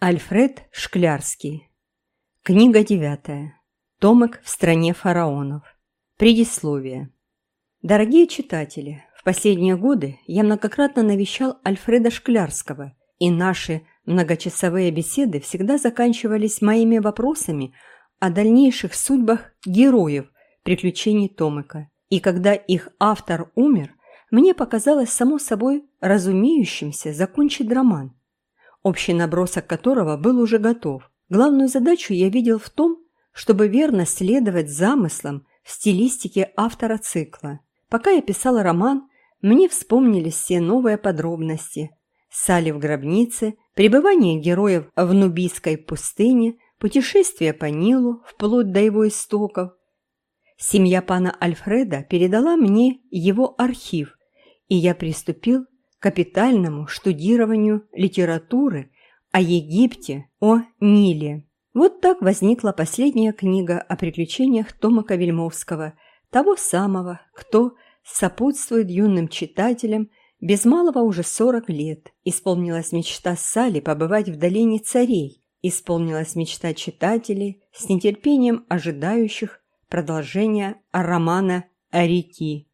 Альфред Шклярский. Книга девятая. Томик в стране фараонов. Предисловие. Дорогие читатели, в последние годы я многократно навещал Альфреда Шклярского, и наши многочасовые беседы всегда заканчивались моими вопросами о дальнейших судьбах героев приключений Томика. И когда их автор умер, мне показалось само собой разумеющимся закончить роман общий набросок которого был уже готов. Главную задачу я видел в том, чтобы верно следовать замыслам в стилистике автора цикла. Пока я писал роман, мне вспомнились все новые подробности. Сали в гробнице, пребывание героев в Нубийской пустыне, путешествие по Нилу вплоть до его истоков. Семья пана Альфреда передала мне его архив, и я приступил капитальному штудированию литературы о Египте, о Ниле. Вот так возникла последняя книга о приключениях Тома Кавельмовского, того самого, кто сопутствует юным читателям без малого уже 40 лет. Исполнилась мечта Сали побывать в долине царей, исполнилась мечта читателей, с нетерпением ожидающих продолжения романа «Реки».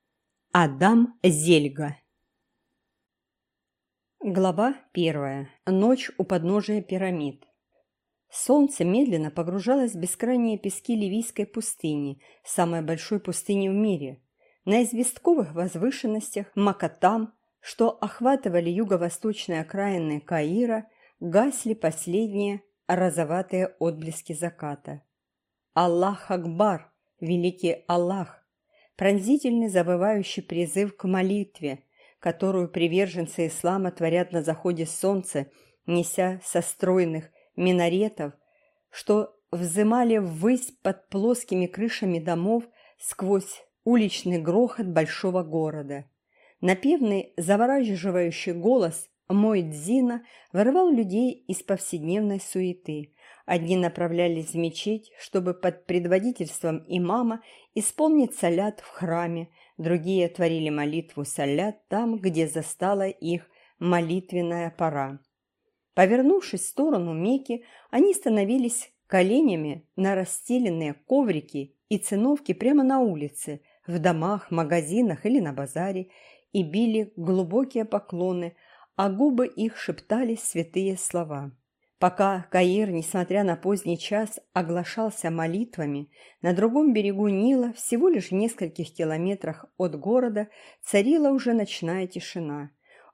Адам Зельга Глава первая. Ночь у подножия пирамид. Солнце медленно погружалось в бескрайние пески Ливийской пустыни, самой большой пустыни в мире. На известковых возвышенностях Макатам, что охватывали юго-восточные окраины Каира, гасли последние розоватые отблески заката. Аллах Акбар, великий Аллах, пронзительный завывающий призыв к молитве – которую приверженцы ислама творят на заходе солнца, неся со стройных минаретов, что взымали ввысь под плоскими крышами домов сквозь уличный грохот большого города. Напевный, завораживающий голос «Мой Дзина» вырывал людей из повседневной суеты. Одни направлялись в мечеть, чтобы под предводительством имама исполнить салят в храме, другие творили молитву салят там, где застала их молитвенная пора. Повернувшись в сторону Мекки, они становились коленями на расстеленные коврики и циновки прямо на улице, в домах, магазинах или на базаре, и били глубокие поклоны, а губы их шептали святые слова. Пока Каир, несмотря на поздний час, оглашался молитвами, на другом берегу Нила, всего лишь в нескольких километрах от города, царила уже ночная тишина.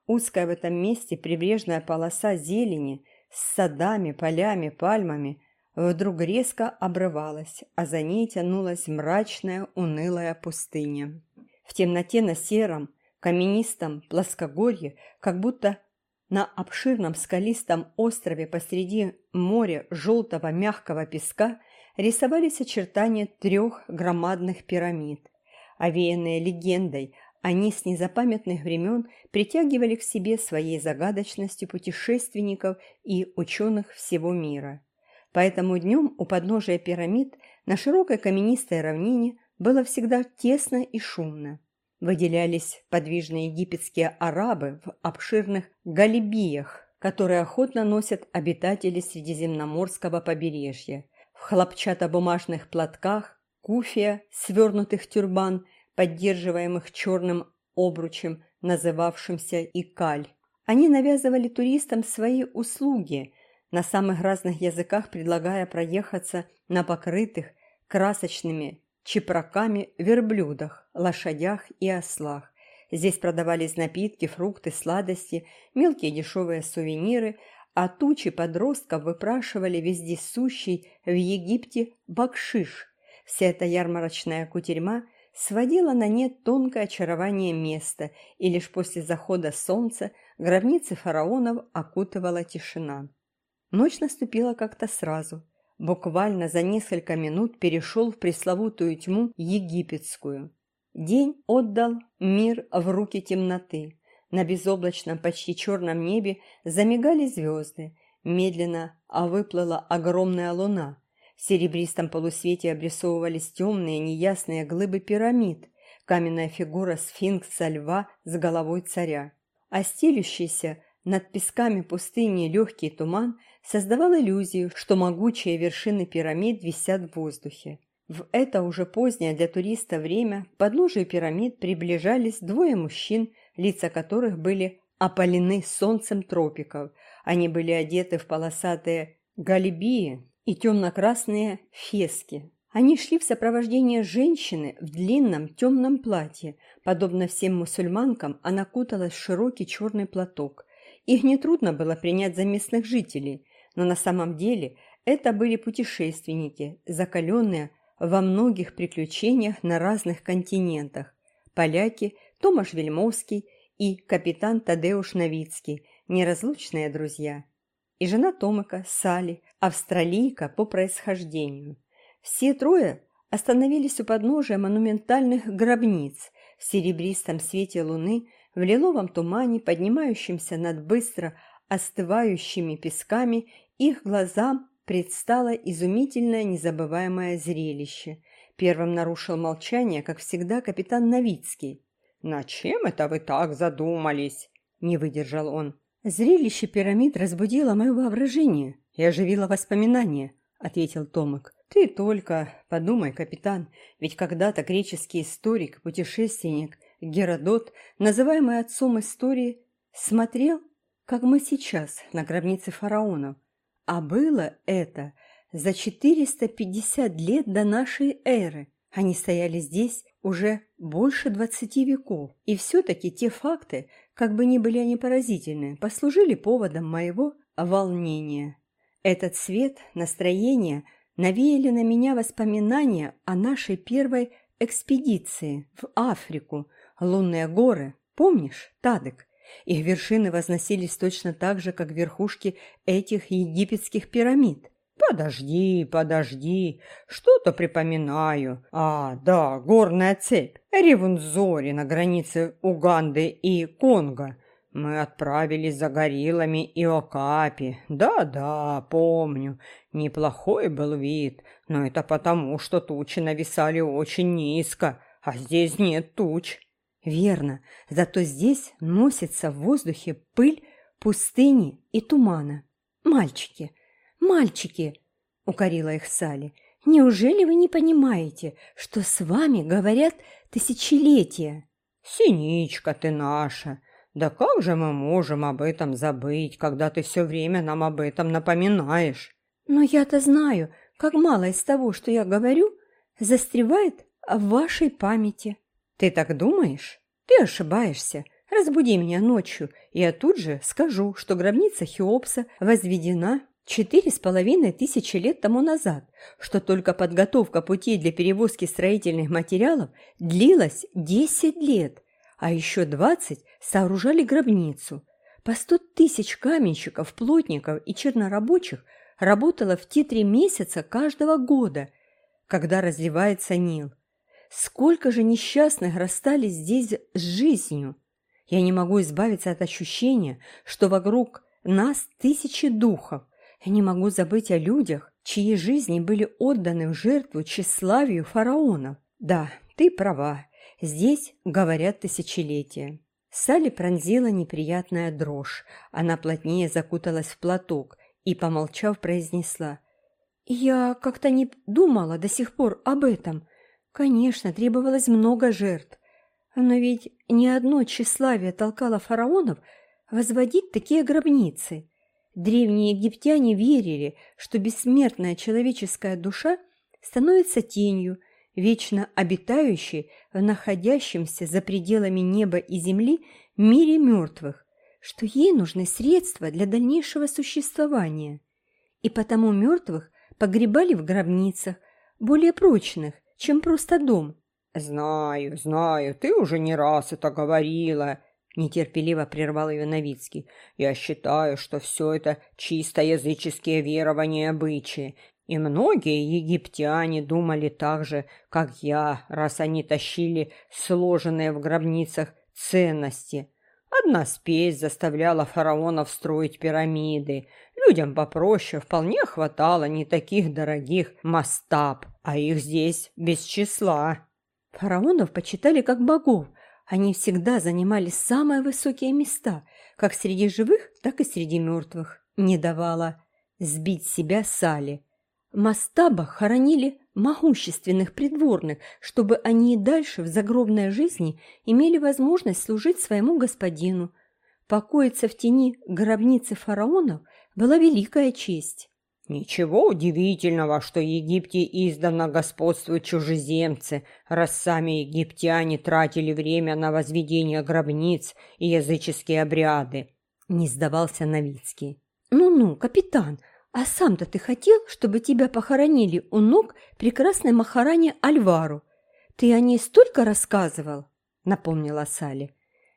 Узкая в этом месте прибрежная полоса зелени с садами, полями, пальмами вдруг резко обрывалась, а за ней тянулась мрачная, унылая пустыня. В темноте на сером, каменистом плоскогорье, как будто на обширном скалистом острове посреди моря желтого мягкого песка рисовались очертания трех громадных пирамид. Овеянные легендой, они с незапамятных времен притягивали к себе своей загадочностью путешественников и ученых всего мира. Поэтому днем у подножия пирамид на широкой каменистой равнине было всегда тесно и шумно выделялись подвижные египетские арабы в обширных галибиях, которые охотно носят обитатели Средиземноморского побережья, в хлопчатобумажных платках, куфия, свернутых тюрбан, поддерживаемых черным обручем, называвшимся икаль. Они навязывали туристам свои услуги, на самых разных языках предлагая проехаться на покрытых красочными чепраками, верблюдах, лошадях и ослах. Здесь продавались напитки, фрукты, сладости, мелкие дешевые сувениры, а тучи подростков выпрашивали вездесущий в Египте бакшиш. Вся эта ярмарочная кутерьма сводила на нет тонкое очарование места, и лишь после захода солнца гробницы фараонов окутывала тишина. Ночь наступила как-то сразу буквально за несколько минут перешел в пресловутую тьму египетскую. День отдал мир в руки темноты. На безоблачном, почти черном небе замигали звезды. Медленно выплыла огромная луна. В серебристом полусвете обрисовывались темные неясные глыбы пирамид, каменная фигура сфинкса льва с головой царя. А над песками пустыни легкий туман создавал иллюзию, что могучие вершины пирамид висят в воздухе. В это уже позднее для туриста время к подножию пирамид приближались двое мужчин, лица которых были опалены солнцем тропиков. Они были одеты в полосатые галибии и темно-красные фески. Они шли в сопровождении женщины в длинном темном платье. Подобно всем мусульманкам, она куталась в широкий черный платок. Их нетрудно было принять за местных жителей, но на самом деле это были путешественники, закаленные во многих приключениях на разных континентах. Поляки, Томаш Вельмовский и капитан Тадеуш Новицкий, неразлучные друзья. И жена Томака, Сали, австралийка по происхождению. Все трое остановились у подножия монументальных гробниц в серебристом свете луны, в лиловом тумане, поднимающемся над быстро остывающими песками, их глазам предстало изумительное незабываемое зрелище. Первым нарушил молчание, как всегда, капитан Новицкий. «На чем это вы так задумались?» – не выдержал он. «Зрелище пирамид разбудило мое воображение и оживило воспоминания», – ответил Томик. «Ты только подумай, капитан, ведь когда-то греческий историк, путешественник Геродот, называемый отцом истории, смотрел, как мы сейчас на гробнице фараонов. А было это за 450 лет до нашей эры. Они стояли здесь уже больше 20 веков. И все-таки те факты, как бы ни были они поразительны, послужили поводом моего волнения. Этот цвет, настроение – навеяли на меня воспоминания о нашей первой экспедиции в Африку, лунные горы, помнишь, Тадык? Их вершины возносились точно так же, как верхушки этих египетских пирамид. «Подожди, подожди, что-то припоминаю. А, да, горная цепь, Ревунзори на границе Уганды и Конго. Мы отправились за гориллами и Окапи. Да-да, помню. Неплохой был вид, но это потому, что тучи нависали очень низко, а здесь нет туч. Верно, зато здесь носится в воздухе пыль пустыни и тумана. Мальчики, мальчики, укорила их Сали, неужели вы не понимаете, что с вами говорят тысячелетия? Синичка ты наша, да как же мы можем об этом забыть, когда ты все время нам об этом напоминаешь? Но я-то знаю, как мало из того, что я говорю, застревает в вашей памяти. Ты так думаешь? Ты ошибаешься. Разбуди меня ночью, и я тут же скажу, что гробница Хеопса возведена четыре с половиной тысячи лет тому назад, что только подготовка путей для перевозки строительных материалов длилась десять лет – а еще двадцать сооружали гробницу. По сто тысяч каменщиков, плотников и чернорабочих работало в те три месяца каждого года, когда разливается Нил. Сколько же несчастных расстались здесь с жизнью! Я не могу избавиться от ощущения, что вокруг нас тысячи духов. Я не могу забыть о людях, чьи жизни были отданы в жертву тщеславию фараонов. Да, ты права, Здесь говорят тысячелетия. Салли пронзила неприятная дрожь. Она плотнее закуталась в платок и, помолчав, произнесла. «Я как-то не думала до сих пор об этом. Конечно, требовалось много жертв. Но ведь ни одно тщеславие толкало фараонов возводить такие гробницы. Древние египтяне верили, что бессмертная человеческая душа становится тенью – вечно обитающий в находящемся за пределами неба и земли мире мертвых, что ей нужны средства для дальнейшего существования. И потому мертвых погребали в гробницах, более прочных, чем просто дом. «Знаю, знаю, ты уже не раз это говорила», — нетерпеливо прервал ее Новицкий. «Я считаю, что все это чисто языческие верования и обычаи, и многие египтяне думали так же, как я, раз они тащили сложенные в гробницах ценности. Одна спесь заставляла фараонов строить пирамиды. Людям попроще вполне хватало не таких дорогих мастаб, а их здесь без числа. Фараонов почитали как богов. Они всегда занимали самые высокие места. как среди живых, так и среди мертвых. Не давала сбить себя Сали. В мастабах хоронили могущественных придворных, чтобы они и дальше в загробной жизни имели возможность служить своему господину. Покоиться в тени гробницы фараонов была великая честь. Ничего удивительного, что в Египте издавна господствуют чужеземцы, раз сами египтяне тратили время на возведение гробниц и языческие обряды. Не сдавался Новицкий. «Ну-ну, капитан, а сам-то ты хотел, чтобы тебя похоронили у ног прекрасной Махаране Альвару? Ты о ней столько рассказывал?» Напомнила Сали.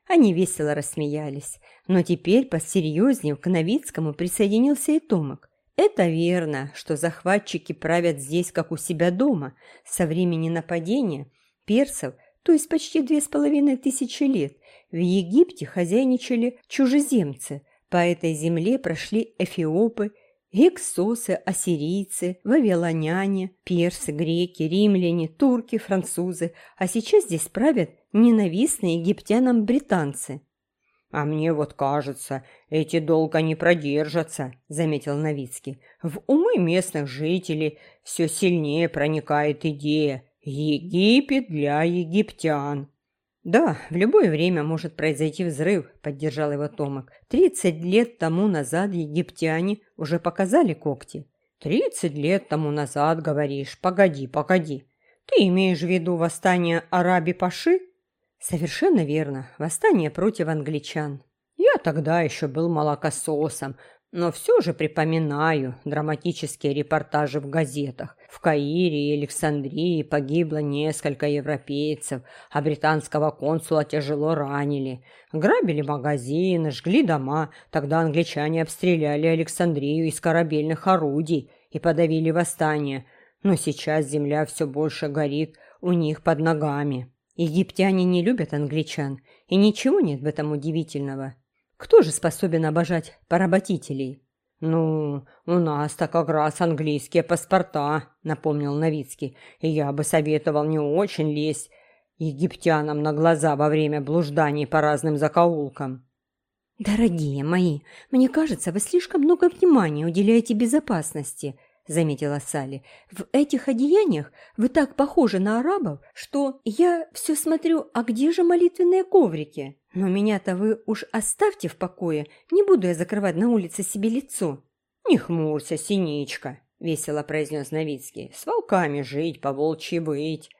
Они весело рассмеялись, но теперь посерьезнее к Новицкому присоединился и Томок. Это верно, что захватчики правят здесь, как у себя дома. Со времени нападения персов, то есть почти две с половиной тысячи лет, в Египте хозяйничали чужеземцы. По этой земле прошли эфиопы, гексосы, ассирийцы, вавилоняне, персы, греки, римляне, турки, французы, а сейчас здесь правят ненавистные египтянам британцы. «А мне вот кажется, эти долго не продержатся», – заметил Новицкий. «В умы местных жителей все сильнее проникает идея «Египет для египтян». «Да, в любое время может произойти взрыв», – поддержал его Томок. «Тридцать лет тому назад египтяне уже показали когти». «Тридцать лет тому назад, говоришь? Погоди, погоди. Ты имеешь в виду восстание Араби-Паши?» Совершенно верно. Восстание против англичан. Я тогда еще был молокососом, но все же припоминаю драматические репортажи в газетах. В Каире и Александрии погибло несколько европейцев, а британского консула тяжело ранили. Грабили магазины, жгли дома. Тогда англичане обстреляли Александрию из корабельных орудий и подавили восстание. Но сейчас земля все больше горит у них под ногами. Египтяне не любят англичан, и ничего нет в этом удивительного. Кто же способен обожать поработителей? «Ну, у нас-то как раз английские паспорта», — напомнил Новицкий. «И я бы советовал не очень лезть египтянам на глаза во время блужданий по разным закоулкам». «Дорогие мои, мне кажется, вы слишком много внимания уделяете безопасности», – заметила Салли. «В этих одеяниях вы так похожи на арабов, что я все смотрю, а где же молитвенные коврики? Но меня-то вы уж оставьте в покое, не буду я закрывать на улице себе лицо». «Не хмурься, синичка», – весело произнес Новицкий. «С волками жить, по волчьи быть».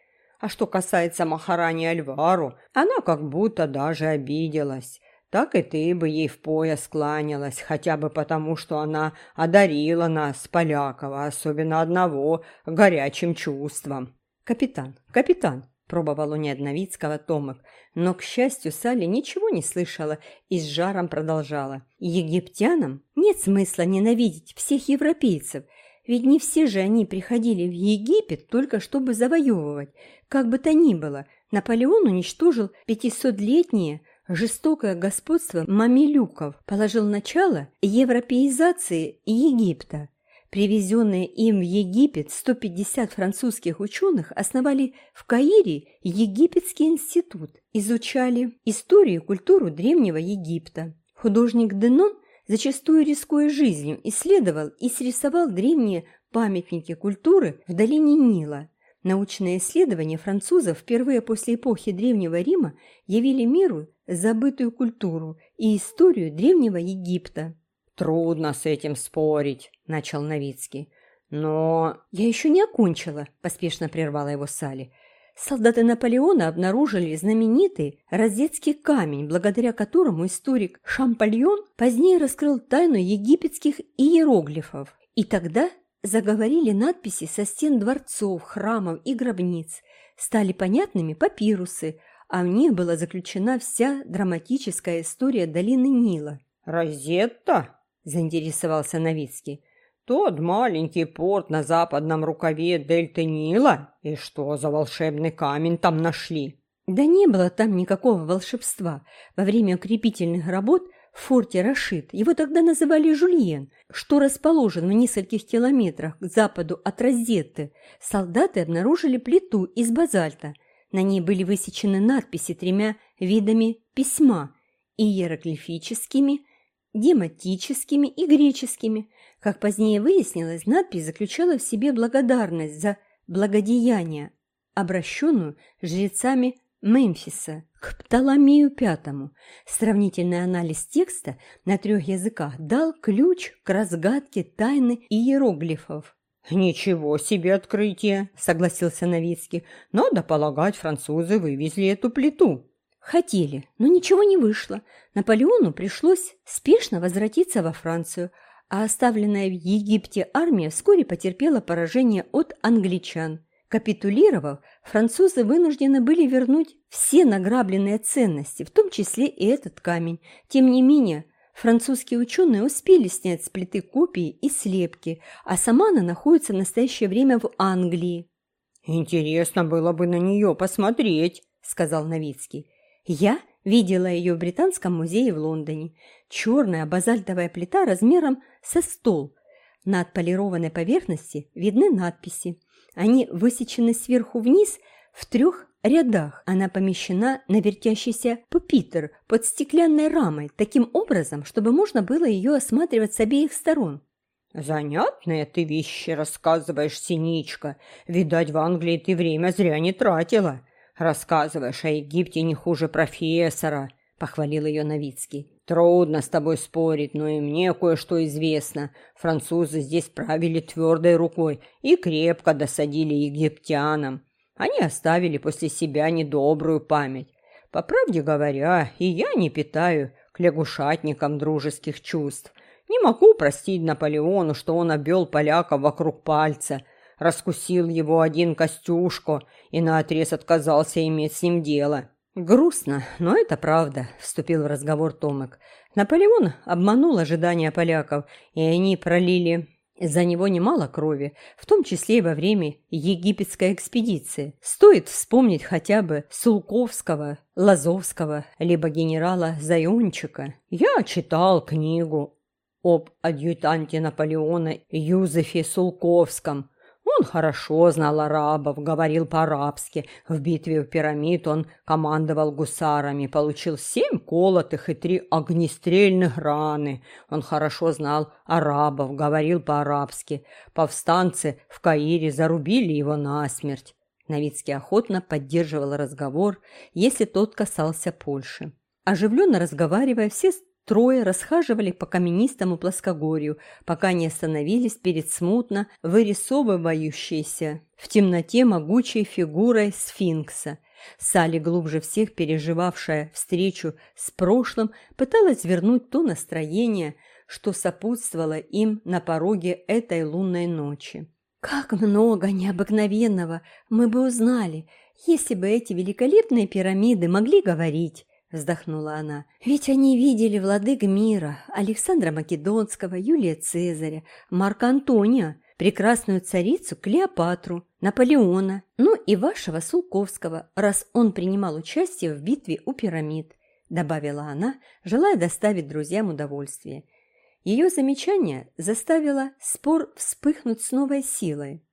А что касается Махарани Альвару, она как будто даже обиделась так и ты бы ей в пояс кланялась, хотя бы потому, что она одарила нас, Полякова, особенно одного, горячим чувством. «Капитан, капитан!» – пробовал унять Новицкого Томок, но, к счастью, Салли ничего не слышала и с жаром продолжала. «Египтянам нет смысла ненавидеть всех европейцев, ведь не все же они приходили в Египет только чтобы завоевывать. Как бы то ни было, Наполеон уничтожил пятисотлетнее Жестокое господство мамилюков положил начало европеизации Египта. Привезенные им в Египет 150 французских ученых основали в Каире Египетский институт, изучали историю и культуру Древнего Египта. Художник Денон, зачастую рискуя жизнью, исследовал и срисовал древние памятники культуры в долине Нила. Научные исследования французов впервые после эпохи Древнего Рима явили миру забытую культуру и историю Древнего Египта. «Трудно с этим спорить», – начал Новицкий. «Но...» «Я еще не окончила», – поспешно прервала его Сали. Солдаты Наполеона обнаружили знаменитый розетский камень, благодаря которому историк Шампальон позднее раскрыл тайну египетских иероглифов. И тогда заговорили надписи со стен дворцов, храмов и гробниц. Стали понятными папирусы – а в них была заключена вся драматическая история долины Нила. «Розетта?» – заинтересовался Новицкий. «Тот маленький порт на западном рукаве дельты Нила? И что за волшебный камень там нашли?» Да не было там никакого волшебства. Во время укрепительных работ в форте Рашид, его тогда называли Жульен, что расположен в нескольких километрах к западу от Розетты, солдаты обнаружили плиту из базальта – на ней были высечены надписи тремя видами письма иероглифическими, дематическими и греческими. Как позднее выяснилось, надпись заключала в себе благодарность за благодеяние, обращенную жрецами Мемфиса к Птоломею V. Сравнительный анализ текста на трех языках дал ключ к разгадке тайны иероглифов. «Ничего себе открытие!» – согласился Новицкий. «Надо полагать, французы вывезли эту плиту». Хотели, но ничего не вышло. Наполеону пришлось спешно возвратиться во Францию, а оставленная в Египте армия вскоре потерпела поражение от англичан. Капитулировав, французы вынуждены были вернуть все награбленные ценности, в том числе и этот камень. Тем не менее, французские ученые успели снять с плиты копии и слепки, а сама она находится в настоящее время в Англии. «Интересно было бы на нее посмотреть», — сказал Новицкий. «Я видела ее в Британском музее в Лондоне. Черная базальтовая плита размером со стол. На отполированной поверхности видны надписи. Они высечены сверху вниз в трех рядах. Она помещена на вертящийся пупитр под стеклянной рамой, таким образом, чтобы можно было ее осматривать с обеих сторон. «Занятные ты вещи рассказываешь, Синичка. Видать, в Англии ты время зря не тратила. Рассказываешь о Египте не хуже профессора», — похвалил ее Новицкий. «Трудно с тобой спорить, но и мне кое-что известно. Французы здесь правили твердой рукой и крепко досадили египтянам. Они оставили после себя недобрую память. По правде говоря, и я не питаю к лягушатникам дружеских чувств. Не могу простить Наполеону, что он обвел поляков вокруг пальца, раскусил его один Костюшко и наотрез отказался иметь с ним дело». «Грустно, но это правда», – вступил в разговор Томек. «Наполеон обманул ожидания поляков, и они пролили за него немало крови, в том числе и во время египетской экспедиции. Стоит вспомнить хотя бы Сулковского, Лазовского, либо генерала Зайончика. Я читал книгу об адъютанте Наполеона Юзефе Сулковском, он хорошо знал арабов, говорил по-арабски. В битве у пирамид он командовал гусарами, получил семь колотых и три огнестрельных раны. Он хорошо знал арабов, говорил по-арабски. Повстанцы в Каире зарубили его насмерть. Новицкий охотно поддерживал разговор, если тот касался Польши. Оживленно разговаривая, все Трое расхаживали по каменистому плоскогорью, пока не остановились перед смутно вырисовывающейся в темноте могучей фигурой сфинкса. Салли, глубже всех переживавшая встречу с прошлым, пыталась вернуть то настроение, что сопутствовало им на пороге этой лунной ночи. «Как много необыкновенного мы бы узнали, если бы эти великолепные пирамиды могли говорить!» Вздохнула она. «Ведь они видели владык мира, Александра Македонского, Юлия Цезаря, Марка Антония, прекрасную царицу Клеопатру, Наполеона, ну и вашего Сулковского, раз он принимал участие в битве у пирамид», добавила она, желая доставить друзьям удовольствие. Ее замечание заставило спор вспыхнуть с новой силой.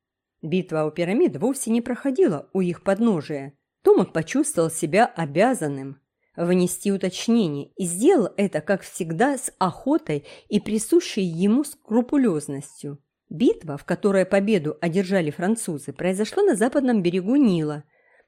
Битва у пирамид вовсе не проходила у их подножия. Томок почувствовал себя обязанным внести уточнение и сделал это, как всегда, с охотой и присущей ему скрупулезностью. Битва, в которой победу одержали французы, произошла на западном берегу Нила,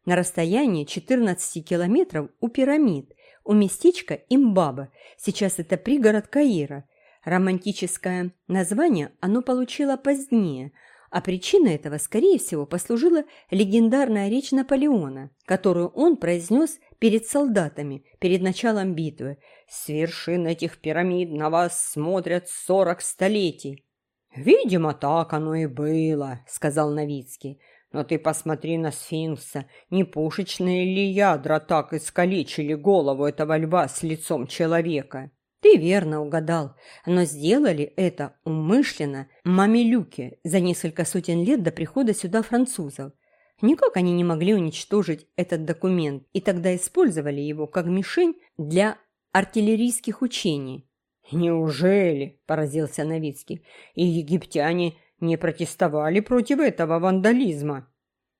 на расстоянии 14 километров у пирамид, у местечка Имбаба, сейчас это пригород Каира. Романтическое название оно получило позднее – а причиной этого, скорее всего, послужила легендарная речь Наполеона, которую он произнес перед солдатами, перед началом битвы. «С вершин этих пирамид на вас смотрят сорок столетий». «Видимо, так оно и было», — сказал Новицкий. «Но ты посмотри на сфинкса. Не пушечные ли ядра так искалечили голову этого льва с лицом человека?» Ты верно угадал, но сделали это умышленно мамилюки за несколько сотен лет до прихода сюда французов. Никак они не могли уничтожить этот документ и тогда использовали его как мишень для артиллерийских учений. «Неужели?» – поразился Новицкий. «И египтяне не протестовали против этого вандализма?»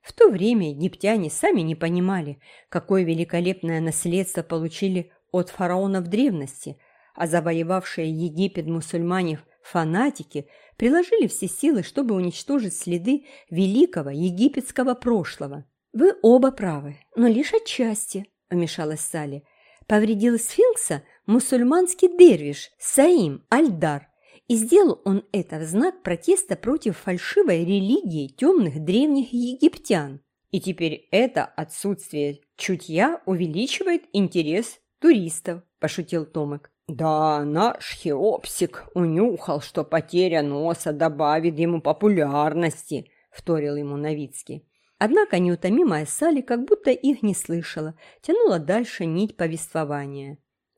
В то время египтяне сами не понимали, какое великолепное наследство получили от фараонов древности, а завоевавшие Египет мусульмане фанатики приложили все силы, чтобы уничтожить следы великого египетского прошлого. «Вы оба правы, но лишь отчасти», – вмешалась Салли. «Повредил сфинкса мусульманский дервиш Саим Альдар, и сделал он это в знак протеста против фальшивой религии темных древних египтян. И теперь это отсутствие чутья увеличивает интерес туристов», – пошутил Томик. «Да, наш Хеопсик унюхал, что потеря носа добавит ему популярности», – вторил ему Новицкий. Однако неутомимая Салли как будто их не слышала, тянула дальше нить повествования.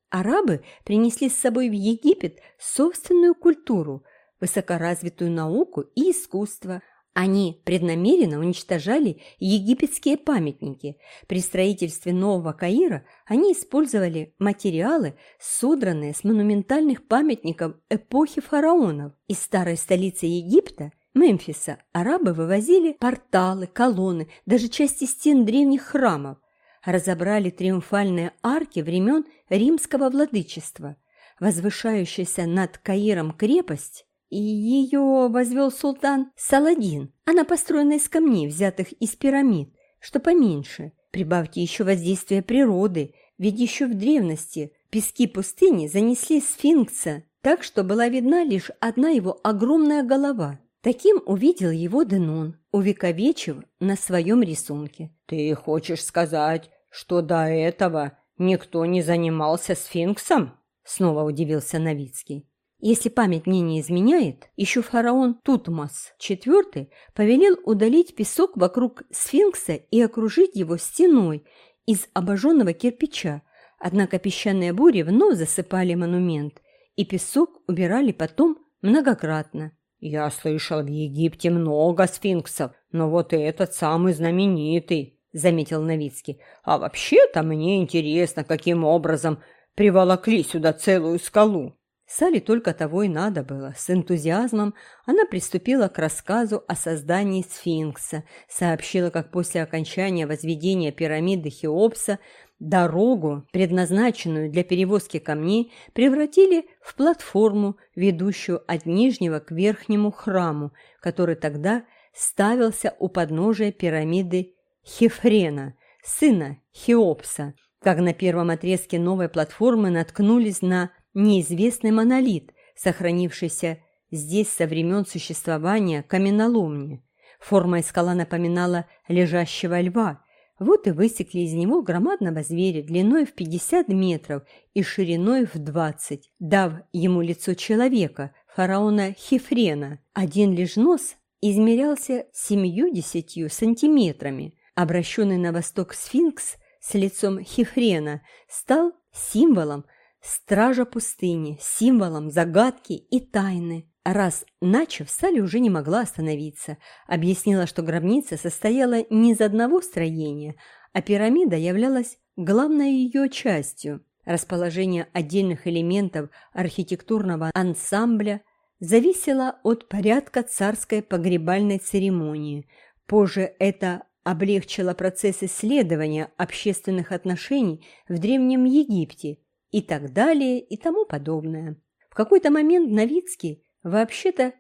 Арабы принесли с собой в Египет собственную культуру, высокоразвитую науку и искусство – они преднамеренно уничтожали египетские памятники. При строительстве Нового Каира они использовали материалы, содранные с монументальных памятников эпохи фараонов. Из старой столицы Египта, Мемфиса, арабы вывозили порталы, колонны, даже части стен древних храмов. Разобрали триумфальные арки времен римского владычества. Возвышающаяся над Каиром крепость ее возвел султан Саладин. Она построена из камней, взятых из пирамид, что поменьше. Прибавьте еще воздействие природы, ведь еще в древности пески пустыни занесли сфинкса, так что была видна лишь одна его огромная голова. Таким увидел его Денон, увековечив на своем рисунке. «Ты хочешь сказать, что до этого никто не занимался сфинксом?» Снова удивился Новицкий. Если память мне не изменяет, еще фараон Тутмос IV повелел удалить песок вокруг сфинкса и окружить его стеной из обожженного кирпича, однако песчаные бури вновь засыпали монумент, и песок убирали потом многократно. «Я слышал, в Египте много сфинксов, но вот этот самый знаменитый», — заметил Новицкий. «А вообще-то мне интересно, каким образом приволокли сюда целую скалу». Салли только того и надо было. С энтузиазмом она приступила к рассказу о создании сфинкса, сообщила, как после окончания возведения пирамиды Хеопса дорогу, предназначенную для перевозки камней, превратили в платформу, ведущую от нижнего к верхнему храму, который тогда ставился у подножия пирамиды Хефрена, сына Хеопса. Как на первом отрезке новой платформы наткнулись на неизвестный монолит, сохранившийся здесь со времен существования каменоломни. Форма скала напоминала лежащего льва. Вот и высекли из него громадного зверя длиной в 50 метров и шириной в 20, дав ему лицо человека, фараона Хефрена. Один лишь нос измерялся 70 сантиметрами. Обращенный на восток сфинкс с лицом Хефрена стал символом Стража пустыни, символом загадки и тайны. Раз начав, Салли уже не могла остановиться. Объяснила, что гробница состояла не из одного строения, а пирамида являлась главной ее частью. Расположение отдельных элементов архитектурного ансамбля зависело от порядка царской погребальной церемонии. Позже это облегчило процесс исследования общественных отношений в Древнем Египте и так далее и тому подобное. В какой-то момент Новицкий, вообще-то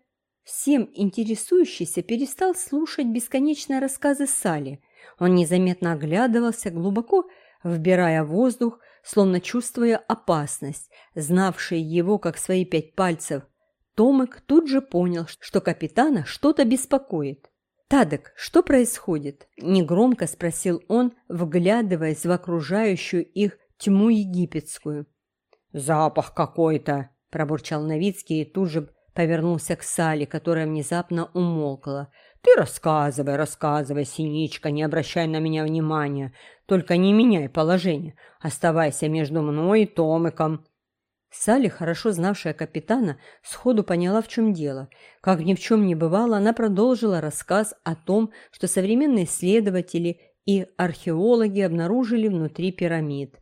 всем интересующийся, перестал слушать бесконечные рассказы Сали. Он незаметно оглядывался, глубоко вбирая воздух, словно чувствуя опасность. Знавший его как свои пять пальцев, Томик тут же понял, что капитана что-то беспокоит. «Тадек, что происходит?» – негромко спросил он, вглядываясь в окружающую их тьму египетскую. «Запах какой-то!» – пробурчал Новицкий и тут же повернулся к Сале, которая внезапно умолкла. «Ты рассказывай, рассказывай, Синичка, не обращай на меня внимания. Только не меняй положение. Оставайся между мной и Томиком». Салли, хорошо знавшая капитана, сходу поняла, в чем дело. Как ни в чем не бывало, она продолжила рассказ о том, что современные исследователи и археологи обнаружили внутри пирамид.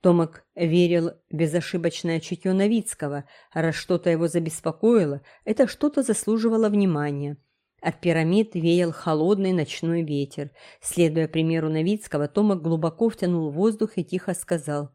Томак верил в безошибочное чутье Новицкого, а раз что-то его забеспокоило, это что-то заслуживало внимания. От пирамид веял холодный ночной ветер. Следуя примеру Новицкого, Томак глубоко втянул воздух и тихо сказал.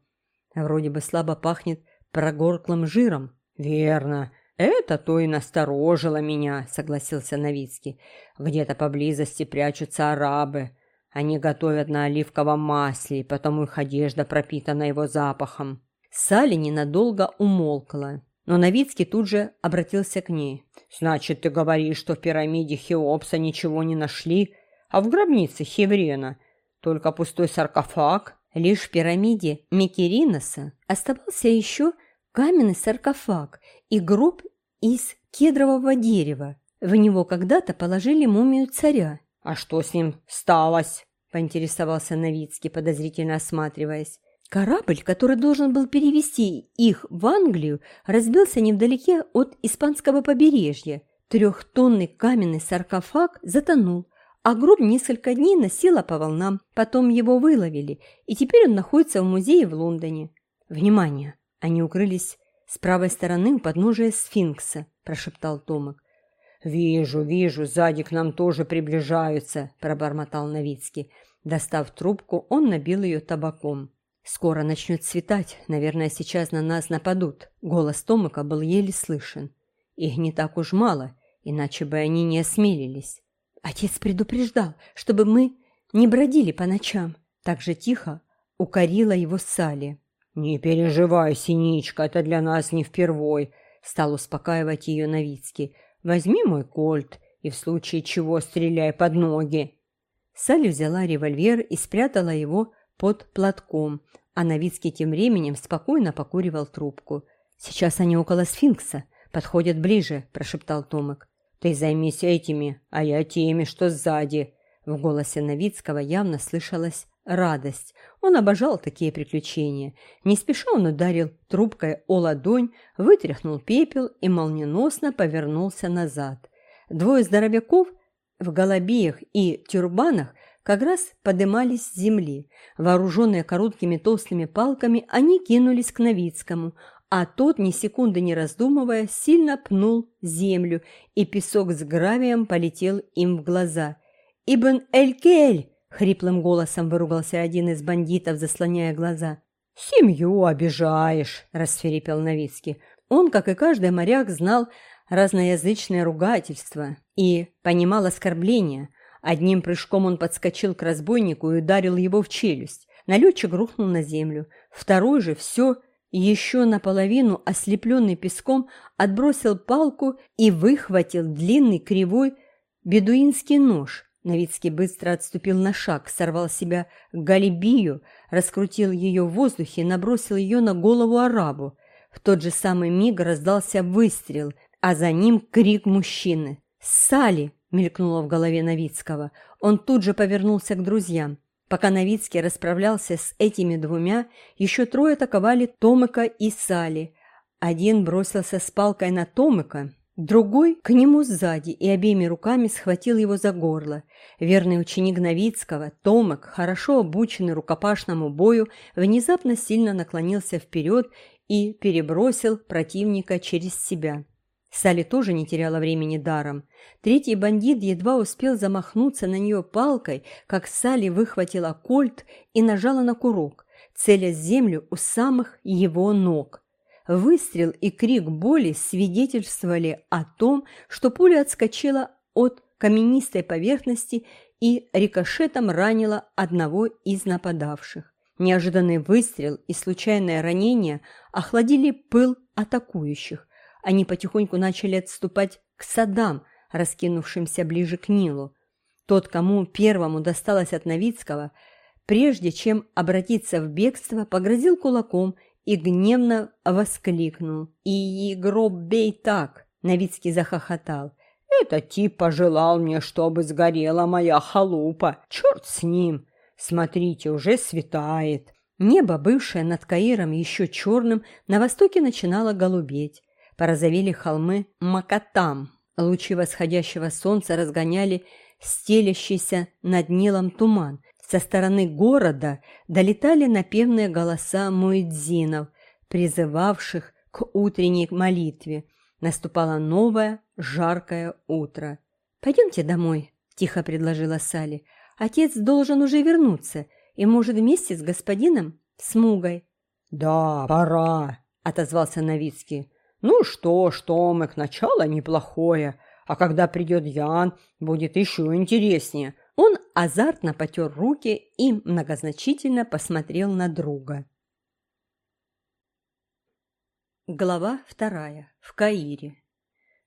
Вроде бы слабо пахнет прогорклым жиром. Верно. Это то и насторожило меня, согласился Новицкий. Где-то поблизости прячутся арабы. Они готовят на оливковом масле, и потому их одежда пропитана его запахом. Салли ненадолго умолкла, но Новицкий тут же обратился к ней. «Значит, ты говоришь, что в пирамиде Хеопса ничего не нашли, а в гробнице Хеврена только пустой саркофаг?» Лишь в пирамиде Микериноса оставался еще каменный саркофаг и гроб из кедрового дерева. В него когда-то положили мумию царя. «А что с ним сталось?» – поинтересовался Новицкий, подозрительно осматриваясь. Корабль, который должен был перевести их в Англию, разбился невдалеке от испанского побережья. Трехтонный каменный саркофаг затонул, а гроб несколько дней носила по волнам. Потом его выловили, и теперь он находится в музее в Лондоне. Внимание! Они укрылись с правой стороны у подножия сфинкса, прошептал Томик. «Вижу, вижу, сзади к нам тоже приближаются», – пробормотал Новицкий. Достав трубку, он набил ее табаком. «Скоро начнет светать. Наверное, сейчас на нас нападут». Голос Томика был еле слышен. «Их не так уж мало, иначе бы они не осмелились». «Отец предупреждал, чтобы мы не бродили по ночам». Так же тихо укорила его Салли. «Не переживай, Синичка, это для нас не впервой», — стал успокаивать ее Новицкий. «Возьми мой кольт и в случае чего стреляй под ноги». Салли взяла револьвер и спрятала его под платком, а Новицкий тем временем спокойно покуривал трубку. «Сейчас они около сфинкса, подходят ближе», – прошептал Томик. «Ты займись этими, а я теми, что сзади». В голосе Новицкого явно слышалась радость. Он обожал такие приключения. Не спеша он ударил трубкой о ладонь, вытряхнул пепел и молниеносно повернулся назад. Двое здоровяков в голубиях и тюрбанах как раз подымались с земли. Вооруженные короткими толстыми палками, они кинулись к Новицкому, а тот, ни секунды не раздумывая, сильно пнул землю, и песок с гравием полетел им в глаза. «Ибн Эль-Кель!» — хриплым голосом выругался один из бандитов, заслоняя глаза. «Семью обижаешь!» — расферепел Новицкий. Он, как и каждый моряк, знал разноязычное ругательство и понимал оскорбления — Одним прыжком он подскочил к разбойнику и ударил его в челюсть. Налетчик рухнул на землю. Второй же все еще наполовину ослепленный песком отбросил палку и выхватил длинный кривой бедуинский нож. Новицкий быстро отступил на шаг, сорвал себя галибию, раскрутил ее в воздухе и набросил ее на голову арабу. В тот же самый миг раздался выстрел, а за ним крик мужчины. «Сали!» мелькнуло в голове Новицкого. Он тут же повернулся к друзьям. Пока Новицкий расправлялся с этими двумя, еще трое атаковали Томыка и Сали. Один бросился с палкой на Томыка, другой к нему сзади и обеими руками схватил его за горло. Верный ученик Новицкого, Томык, хорошо обученный рукопашному бою, внезапно сильно наклонился вперед и перебросил противника через себя. Салли тоже не теряла времени даром. Третий бандит едва успел замахнуться на нее палкой, как Салли выхватила кольт и нажала на курок, целясь землю у самых его ног. Выстрел и крик боли свидетельствовали о том, что пуля отскочила от каменистой поверхности и рикошетом ранила одного из нападавших. Неожиданный выстрел и случайное ранение охладили пыл атакующих, они потихоньку начали отступать к садам, раскинувшимся ближе к Нилу. Тот, кому первому досталось от Новицкого, прежде чем обратиться в бегство, погрозил кулаком и гневно воскликнул. «И гроб бей так!» Новицкий захохотал. «Этот тип пожелал мне, чтобы сгорела моя халупа. Черт с ним! Смотрите, уже светает!» Небо, бывшее над Каиром еще черным, на востоке начинало голубеть порозовели холмы Макатам. Лучи восходящего солнца разгоняли стелящийся над Нилом туман. Со стороны города долетали напевные голоса муэдзинов, призывавших к утренней молитве. Наступало новое, жаркое утро. «Пойдемте домой», – тихо предложила Салли. «Отец должен уже вернуться, и, может, вместе с господином Смугой». «Да, пора», — отозвался Новицкий. «Ну что ж, Томик, начало неплохое, а когда придет Ян, будет еще интереснее». Он азартно потер руки и многозначительно посмотрел на друга. Глава вторая. В Каире.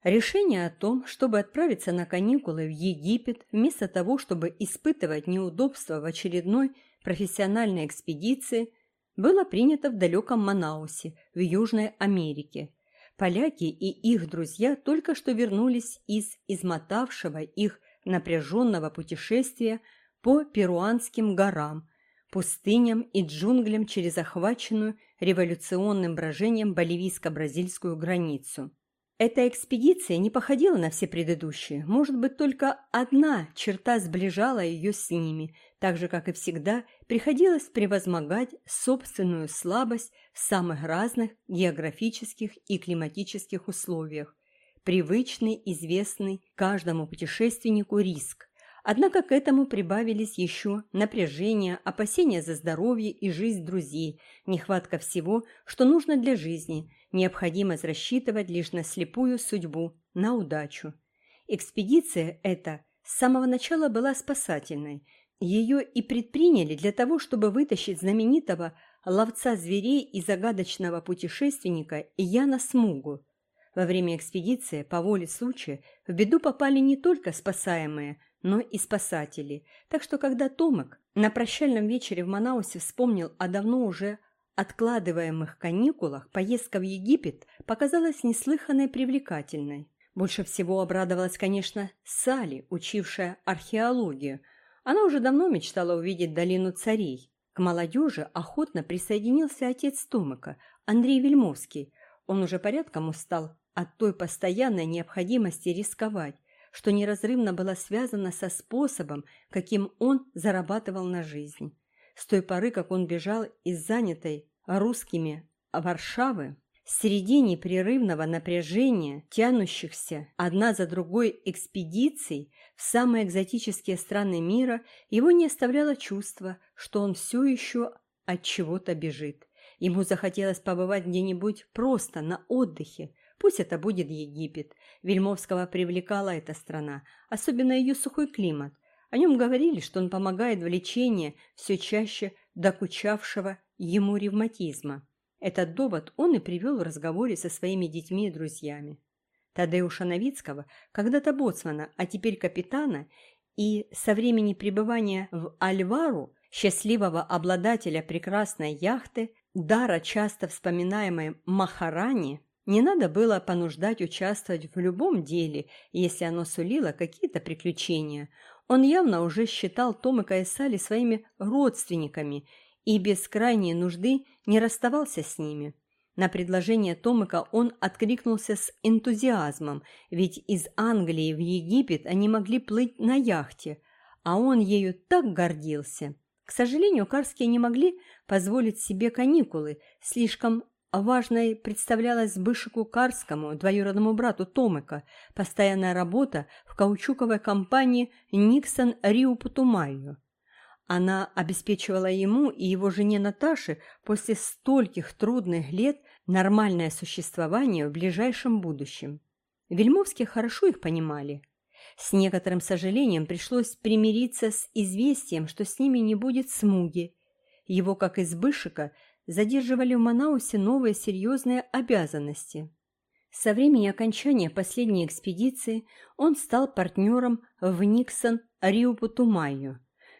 Решение о том, чтобы отправиться на каникулы в Египет, вместо того, чтобы испытывать неудобства в очередной профессиональной экспедиции, было принято в далеком Манаусе, в Южной Америке. Поляки и их друзья только что вернулись из измотавшего их напряженного путешествия по перуанским горам, пустыням и джунглям через охваченную революционным брожением боливийско-бразильскую границу. Эта экспедиция не походила на все предыдущие. Может быть, только одна черта сближала ее с ними, так же, как и всегда, приходилось превозмогать собственную слабость в самых разных географических и климатических условиях. Привычный, известный каждому путешественнику риск. Однако к этому прибавились еще напряжение, опасения за здоровье и жизнь друзей, нехватка всего, что нужно для жизни, необходимость рассчитывать лишь на слепую судьбу, на удачу. Экспедиция эта с самого начала была спасательной. Ее и предприняли для того, чтобы вытащить знаменитого ловца зверей и загадочного путешественника Яна Смугу. Во время экспедиции, по воле случая, в беду попали не только спасаемые, но и спасатели. Так что, когда Томик на прощальном вечере в Манаусе вспомнил о давно уже откладываемых каникулах, поездка в Египет показалась неслыханной привлекательной. Больше всего обрадовалась, конечно, Сали, учившая археологию. Она уже давно мечтала увидеть долину царей. К молодежи охотно присоединился отец Томика, Андрей Вельмовский. Он уже порядком устал от той постоянной необходимости рисковать, что неразрывно было связано со способом, каким он зарабатывал на жизнь. С той поры, как он бежал из занятой русскими Варшавы, среди непрерывного напряжения, тянущихся одна за другой экспедиций в самые экзотические страны мира, его не оставляло чувство, что он все еще от чего-то бежит. Ему захотелось побывать где-нибудь просто на отдыхе, Пусть это будет Египет. Вельмовского привлекала эта страна, особенно ее сухой климат. О нем говорили, что он помогает в лечении все чаще докучавшего ему ревматизма. Этот довод он и привел в разговоре со своими детьми и друзьями. Тадеуша Новицкого, когда-то боцмана, а теперь капитана, и со времени пребывания в Альвару, счастливого обладателя прекрасной яхты, дара часто вспоминаемой Махарани, не надо было понуждать участвовать в любом деле, если оно сулило какие-то приключения. Он явно уже считал Томика и Сали своими родственниками и без крайней нужды не расставался с ними. На предложение Томика он откликнулся с энтузиазмом, ведь из Англии в Египет они могли плыть на яхте, а он ею так гордился. К сожалению, Карские не могли позволить себе каникулы, слишком Важной представлялась Бышику Карскому, двоюродному брату Томика, постоянная работа в каучуковой компании «Никсон Риу Путумайо». Она обеспечивала ему и его жене Наташе после стольких трудных лет нормальное существование в ближайшем будущем. Вельмовские хорошо их понимали. С некоторым сожалением пришлось примириться с известием, что с ними не будет смуги. Его, как из Бышика, задерживали в Манаусе новые серьезные обязанности. Со времени окончания последней экспедиции он стал партнером в Никсон Риупутумайо.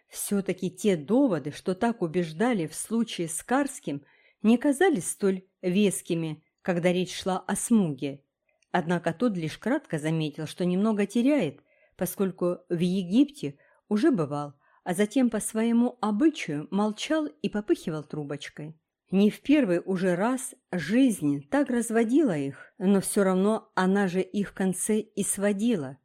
Все-таки те доводы, что так убеждали в случае с Карским, не казались столь вескими, когда речь шла о смуге. Однако тот лишь кратко заметил, что немного теряет, поскольку в Египте уже бывал, а затем по своему обычаю молчал и попыхивал трубочкой. Не в первый уже раз жизнь так разводила их, но все равно она же их в конце и сводила.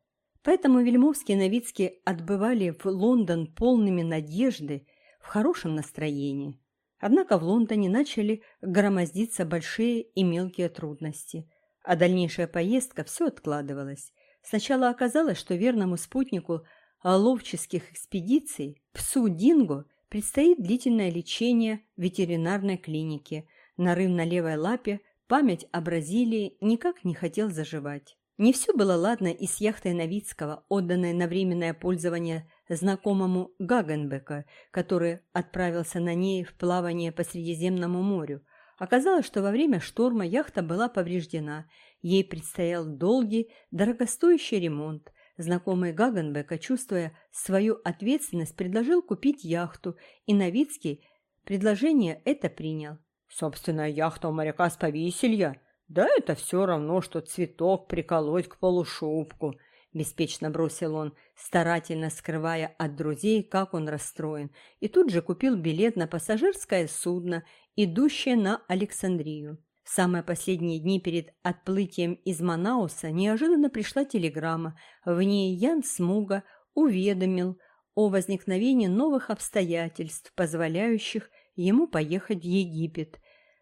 Поэтому Вельмовский и Новицкий отбывали в Лондон полными надежды, в хорошем настроении. Однако в Лондоне начали громоздиться большие и мелкие трудности, а дальнейшая поездка все откладывалась. Сначала оказалось, что верному спутнику ловческих экспедиций, псу Динго, предстоит длительное лечение в ветеринарной клинике. Нарыв на левой лапе, память о Бразилии никак не хотел заживать. Не все было ладно и с яхтой Новицкого, отданной на временное пользование знакомому Гагенбека, который отправился на ней в плавание по Средиземному морю. Оказалось, что во время шторма яхта была повреждена, ей предстоял долгий, дорогостоящий ремонт. Знакомый Гагенбека, чувствуя свою ответственность, предложил купить яхту, и Новицкий предложение это принял. «Собственно, яхта у моряка с повиселья. Да это все равно, что цветок приколоть к полушубку», – беспечно бросил он, старательно скрывая от друзей, как он расстроен, и тут же купил билет на пассажирское судно, идущее на Александрию. В самые последние дни перед отплытием из Манауса неожиданно пришла телеграмма. В ней Ян Смуга уведомил о возникновении новых обстоятельств, позволяющих ему поехать в Египет.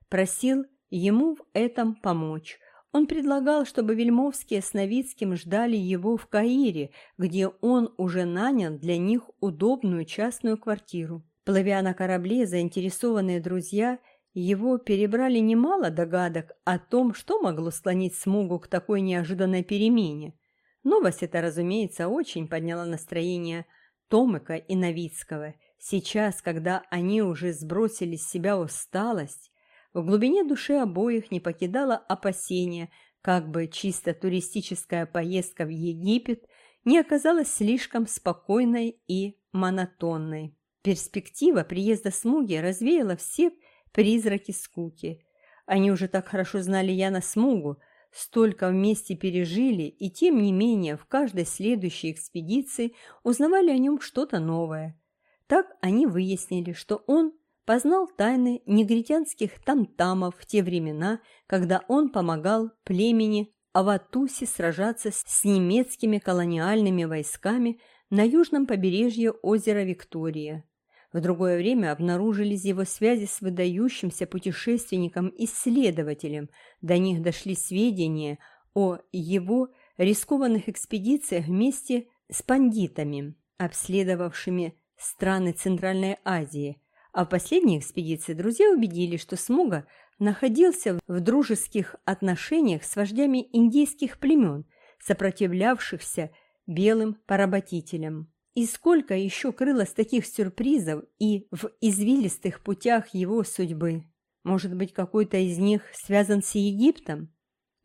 Просил ему в этом помочь. Он предлагал, чтобы Вельмовские с Новицким ждали его в Каире, где он уже нанял для них удобную частную квартиру. Плывя на корабле, заинтересованные друзья его перебрали немало догадок о том, что могло склонить Смугу к такой неожиданной перемене. Новость эта, разумеется, очень подняла настроение Томыка и Новицкого. Сейчас, когда они уже сбросили с себя усталость, в глубине души обоих не покидало опасение, как бы чисто туристическая поездка в Египет не оказалась слишком спокойной и монотонной. Перспектива приезда Смуги развеяла все призраки скуки. Они уже так хорошо знали Яна Смугу, столько вместе пережили, и тем не менее в каждой следующей экспедиции узнавали о нем что-то новое. Так они выяснили, что он познал тайны негритянских тамтамов в те времена, когда он помогал племени Аватуси сражаться с немецкими колониальными войсками на южном побережье озера Виктория. В другое время обнаружились его связи с выдающимся путешественником-исследователем, до них дошли сведения о его рискованных экспедициях вместе с пандитами, обследовавшими страны Центральной Азии – а в последней экспедиции друзья убедились, что Смуга находился в дружеских отношениях с вождями индейских племен, сопротивлявшихся белым поработителям. И сколько еще крылось таких сюрпризов и в извилистых путях его судьбы. Может быть, какой-то из них связан с Египтом?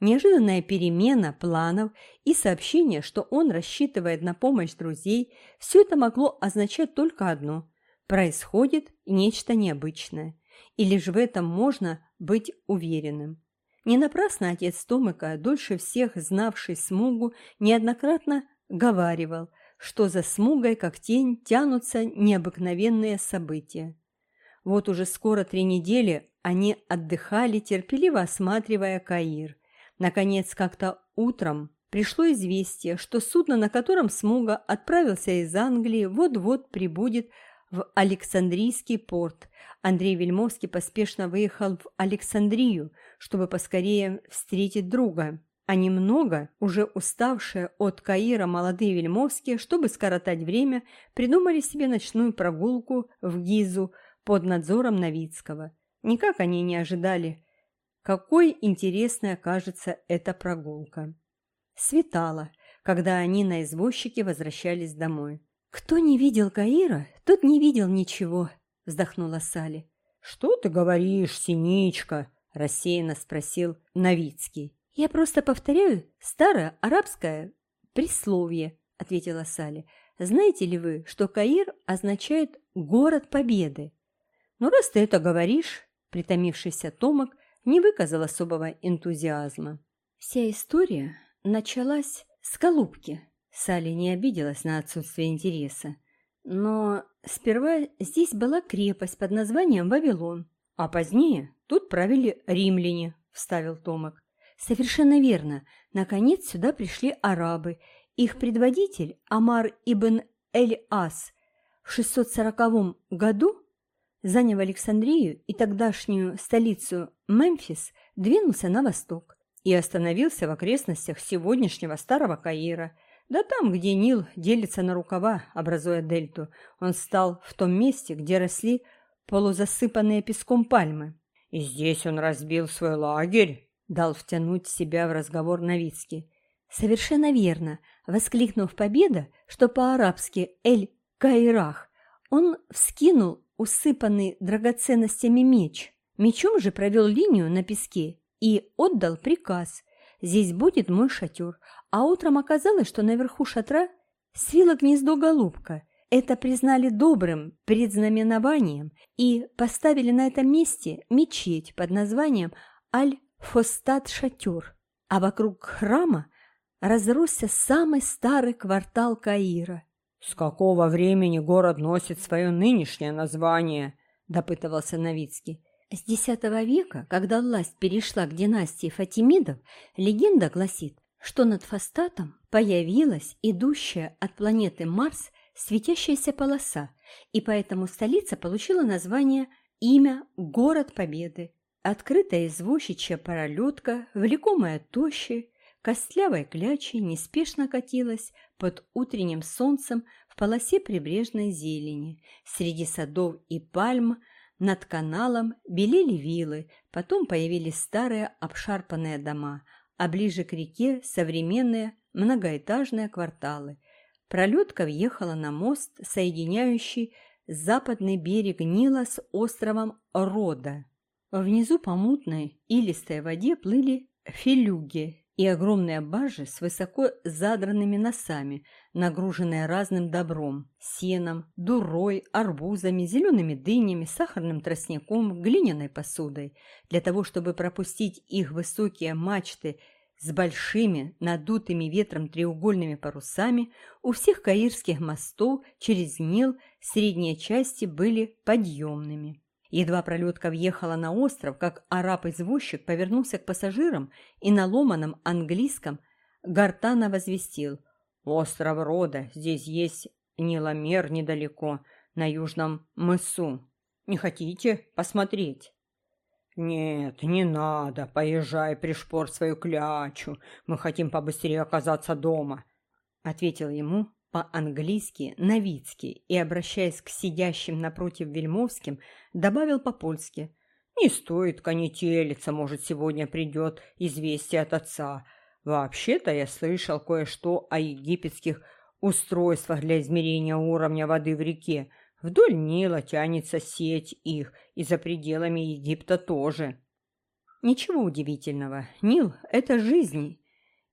Неожиданная перемена планов и сообщение, что он рассчитывает на помощь друзей, все это могло означать только одно происходит нечто необычное, и лишь в этом можно быть уверенным. Не напрасно отец Томыка, дольше всех знавший Смугу, неоднократно говаривал, что за Смугой, как тень, тянутся необыкновенные события. Вот уже скоро три недели они отдыхали, терпеливо осматривая Каир. Наконец, как-то утром пришло известие, что судно, на котором Смуга отправился из Англии, вот-вот прибудет в Александрийский порт. Андрей Вельмовский поспешно выехал в Александрию, чтобы поскорее встретить друга. А немного, уже уставшие от Каира молодые вельмовские, чтобы скоротать время, придумали себе ночную прогулку в Гизу под надзором Новицкого. Никак они не ожидали, какой интересной окажется эта прогулка. Светало, когда они на извозчике возвращались домой. «Кто не видел Каира, тот не видел ничего», — вздохнула Сали. «Что ты говоришь, Синичка?» — рассеянно спросил Новицкий. «Я просто повторяю старое арабское присловие», — ответила Сали. «Знаете ли вы, что Каир означает «город победы»?» «Ну, раз ты это говоришь», — притомившийся Томок не выказал особого энтузиазма. Вся история началась с Голубки, Салли не обиделась на отсутствие интереса. Но сперва здесь была крепость под названием Вавилон, а позднее тут правили римляне, вставил Томок. Совершенно верно. Наконец сюда пришли арабы. Их предводитель Амар ибн Эль-Ас в 640 году, заняв Александрию и тогдашнюю столицу Мемфис, двинулся на восток и остановился в окрестностях сегодняшнего Старого Каира – да там, где Нил делится на рукава, образуя дельту, он стал в том месте, где росли полузасыпанные песком пальмы. И здесь он разбил свой лагерь?» Дал втянуть себя в разговор Новицкий. «Совершенно верно!» Воскликнув «Победа», что по-арабски «Эль-Кайрах», он вскинул усыпанный драгоценностями меч. Мечом же провел линию на песке и отдал приказ. «Здесь будет мой шатер». А утром оказалось, что наверху шатра свила гнездо голубка. Это признали добрым предзнаменованием и поставили на этом месте мечеть под названием Аль-Фостат-Шатер. А вокруг храма разросся самый старый квартал Каира. «С какого времени город носит свое нынешнее название?» – допытывался Новицкий. С X века, когда власть перешла к династии Фатимидов, легенда гласит, что над Фастатом появилась идущая от планеты Марс светящаяся полоса, и поэтому столица получила название «Имя Город Победы». Открытая извозчичья паралетка, влекомая тощей, костлявой клячей неспешно катилась под утренним солнцем в полосе прибрежной зелени. Среди садов и пальм над каналом белели вилы, потом появились старые обшарпанные дома, а ближе к реке современные многоэтажные кварталы. Пролетка въехала на мост, соединяющий западный берег Нила с островом Рода. Внизу по мутной и листой воде плыли филюги и огромные баржи с высоко задранными носами, нагруженные разным добром – сеном, дурой, арбузами, зелеными дынями, сахарным тростником, глиняной посудой. Для того, чтобы пропустить их высокие мачты с большими, надутыми ветром треугольными парусами, у всех каирских мостов через Нил средние части были подъемными. Едва пролетка въехала на остров, как араб-извозчик повернулся к пассажирам и на ломаном английском гортано возвестил «Остров Рода, здесь есть Ниломер недалеко, на южном мысу. Не хотите посмотреть?» «Нет, не надо, поезжай, пришпор свою клячу, мы хотим побыстрее оказаться дома», — ответил ему по-английски Новицкий и, обращаясь к сидящим напротив Вельмовским, добавил по-польски. «Не стоит конетелиться, может, сегодня придет известие от отца. Вообще-то я слышал кое-что о египетских устройствах для измерения уровня воды в реке. Вдоль Нила тянется сеть их, и за пределами Египта тоже». «Ничего удивительного. Нил – это жизнь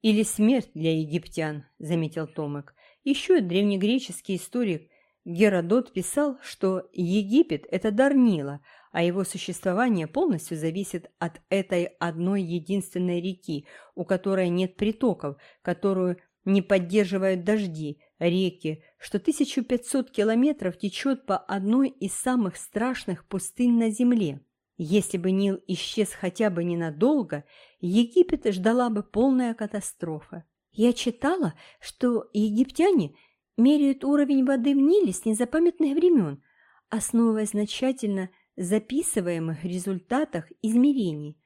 или смерть для египтян», – заметил Томек. Еще древнегреческий историк Геродот писал, что Египет – это дар Нила, а его существование полностью зависит от этой одной единственной реки, у которой нет притоков, которую не поддерживают дожди, реки, что 1500 километров течет по одной из самых страшных пустынь на Земле. Если бы Нил исчез хотя бы ненадолго, Египет ждала бы полная катастрофа. Я читала, что египтяне меряют уровень воды в Ниле с незапамятных времен, основываясь значительно записываемых результатах измерений.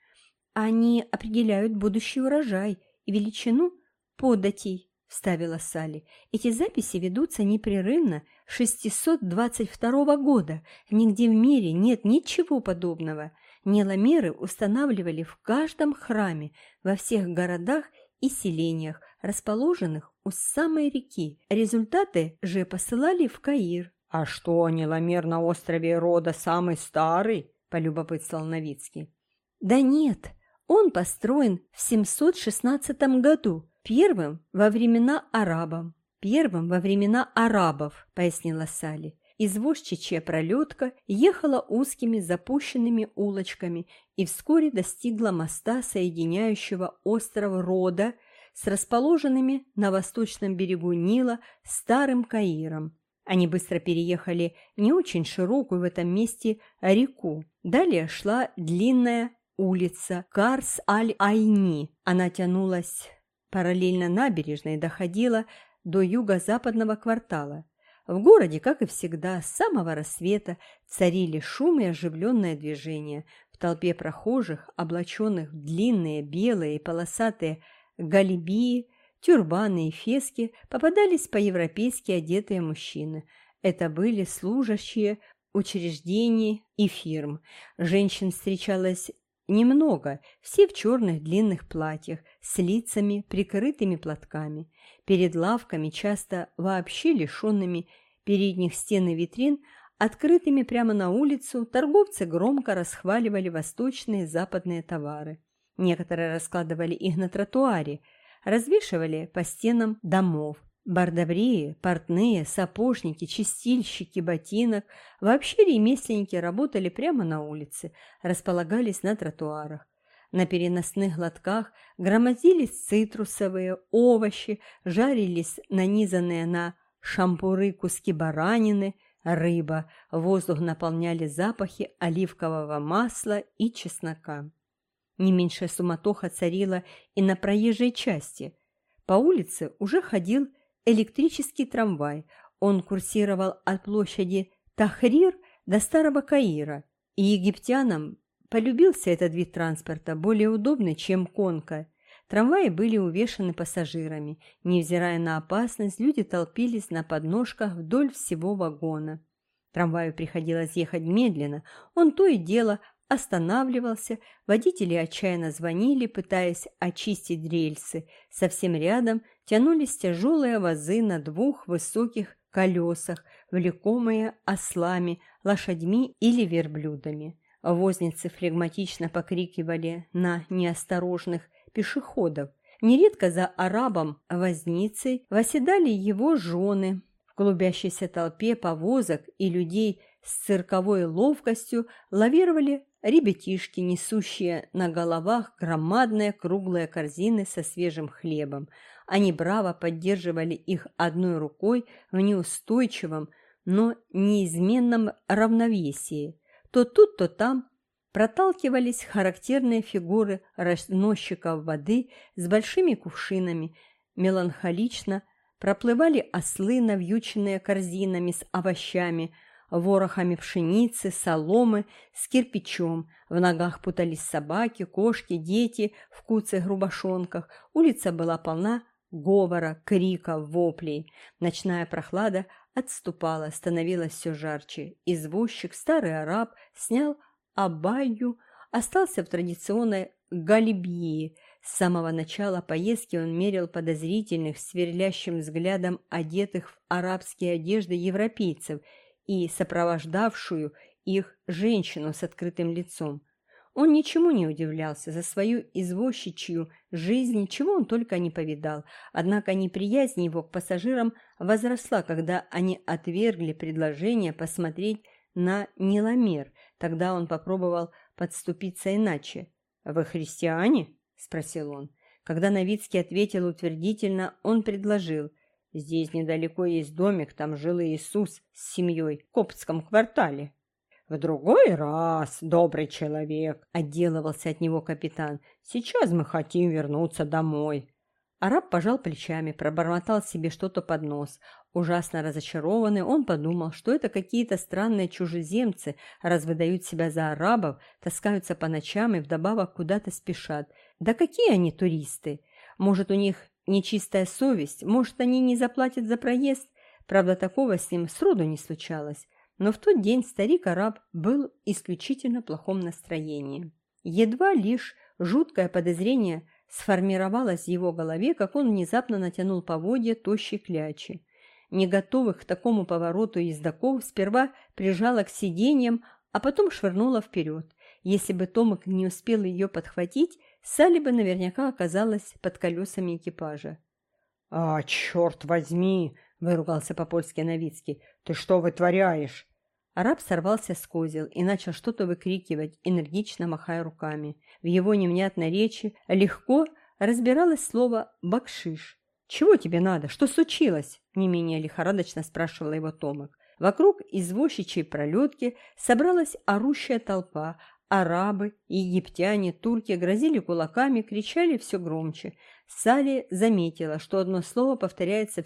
Они определяют будущий урожай и величину податей, вставила Салли. Эти записи ведутся непрерывно с 622 года. Нигде в мире нет ничего подобного. Неломеры устанавливали в каждом храме, во всех городах и селениях, расположенных у самой реки. Результаты же посылали в Каир. «А что, Неломер на острове Рода самый старый?» – полюбопытствовал Новицкий. «Да нет, он построен в 716 году, первым во времена арабов». «Первым во времена арабов», – пояснила Сали. Извозчичья пролетка ехала узкими запущенными улочками и вскоре достигла моста, соединяющего остров Рода с расположенными на восточном берегу Нила старым Каиром. Они быстро переехали не очень широкую в этом месте реку. Далее шла длинная улица Карс-аль-Айни. Она тянулась параллельно набережной и доходила до юго-западного квартала. В городе, как и всегда, с самого рассвета царили шум и оживленное движение. В толпе прохожих, облаченных в длинные белые полосатые галибии, тюрбаны и фески попадались по-европейски одетые мужчины. Это были служащие учреждений и фирм. Женщин встречалось немного, все в черных длинных платьях, с лицами, прикрытыми платками. Перед лавками, часто вообще лишенными передних стен и витрин, открытыми прямо на улицу, торговцы громко расхваливали восточные и западные товары. Некоторые раскладывали их на тротуаре, развешивали по стенам домов. Бардаврии, портные, сапожники, чистильщики ботинок, вообще ремесленники работали прямо на улице, располагались на тротуарах. На переносных лотках громозились цитрусовые, овощи, жарились нанизанные на шампуры куски баранины, рыба, воздух наполняли запахи оливкового масла и чеснока. Не меньшая суматоха царила и на проезжей части. По улице уже ходил электрический трамвай. Он курсировал от площади Тахрир до Старого Каира, и египтянам полюбился этот вид транспорта, более удобный, чем конка. Трамваи были увешаны пассажирами. Невзирая на опасность, люди толпились на подножках вдоль всего вагона. Трамваю приходилось ехать медленно, он то и дело останавливался, водители отчаянно звонили, пытаясь очистить рельсы. Совсем рядом тянулись тяжелые вазы на двух высоких колесах, влекомые ослами, лошадьми или верблюдами. Возницы флегматично покрикивали на неосторожных пешеходов. Нередко за арабом-возницей восседали его жены. В клубящейся толпе повозок и людей с цирковой ловкостью лавировали ребятишки, несущие на головах громадные круглые корзины со свежим хлебом. Они браво поддерживали их одной рукой в неустойчивом, но неизменном равновесии. То тут, то там проталкивались характерные фигуры разносчиков воды с большими кувшинами, меланхолично проплывали ослы, навьюченные корзинами с овощами – ворохами пшеницы, соломы, с кирпичом. В ногах путались собаки, кошки, дети в куцах рубашонках. Улица была полна говора, крика, воплей. Ночная прохлада отступала, становилась все жарче. Извозчик, старый араб, снял абайю, остался в традиционной галибии. С самого начала поездки он мерил подозрительных, сверлящим взглядом одетых в арабские одежды европейцев – и сопровождавшую их женщину с открытым лицом. Он ничему не удивлялся за свою извозчичью жизнь, чего он только не повидал, однако неприязнь его к пассажирам возросла, когда они отвергли предложение посмотреть на Ниломер. Тогда он попробовал подступиться иначе. «Вы христиане?» – спросил он. Когда Новицкий ответил утвердительно, он предложил – Здесь недалеко есть домик, там жил Иисус с семьей в Коптском квартале. В другой раз, добрый человек, отделывался от него капитан. Сейчас мы хотим вернуться домой. Араб пожал плечами, пробормотал себе что-то под нос. Ужасно разочарованный, он подумал, что это какие-то странные чужеземцы, раз выдают себя за арабов, таскаются по ночам и вдобавок куда-то спешат. Да какие они туристы? Может, у них Нечистая совесть, может, они не заплатят за проезд? Правда, такого с ним сроду не случалось. Но в тот день старик-араб был исключительно плохом настроении. Едва лишь жуткое подозрение сформировалось в его голове, как он внезапно натянул поводья тощей клячи. Не готовых к такому повороту ездаков сперва прижала к сиденьям, а потом швырнула вперед. Если бы Томик не успел ее подхватить, Салли бы наверняка оказалась под колесами экипажа. «А, черт возьми!» – выругался по-польски Новицкий. «Ты что вытворяешь?» Араб сорвался с козел и начал что-то выкрикивать, энергично махая руками. В его невнятной речи легко разбиралось слово «бакшиш». «Чего тебе надо? Что случилось?» – не менее лихорадочно спрашивала его Томик. Вокруг извозчичьей пролетки собралась орущая толпа, Арабы, египтяне, турки грозили кулаками, кричали все громче. Салли заметила, что одно слово повторяется все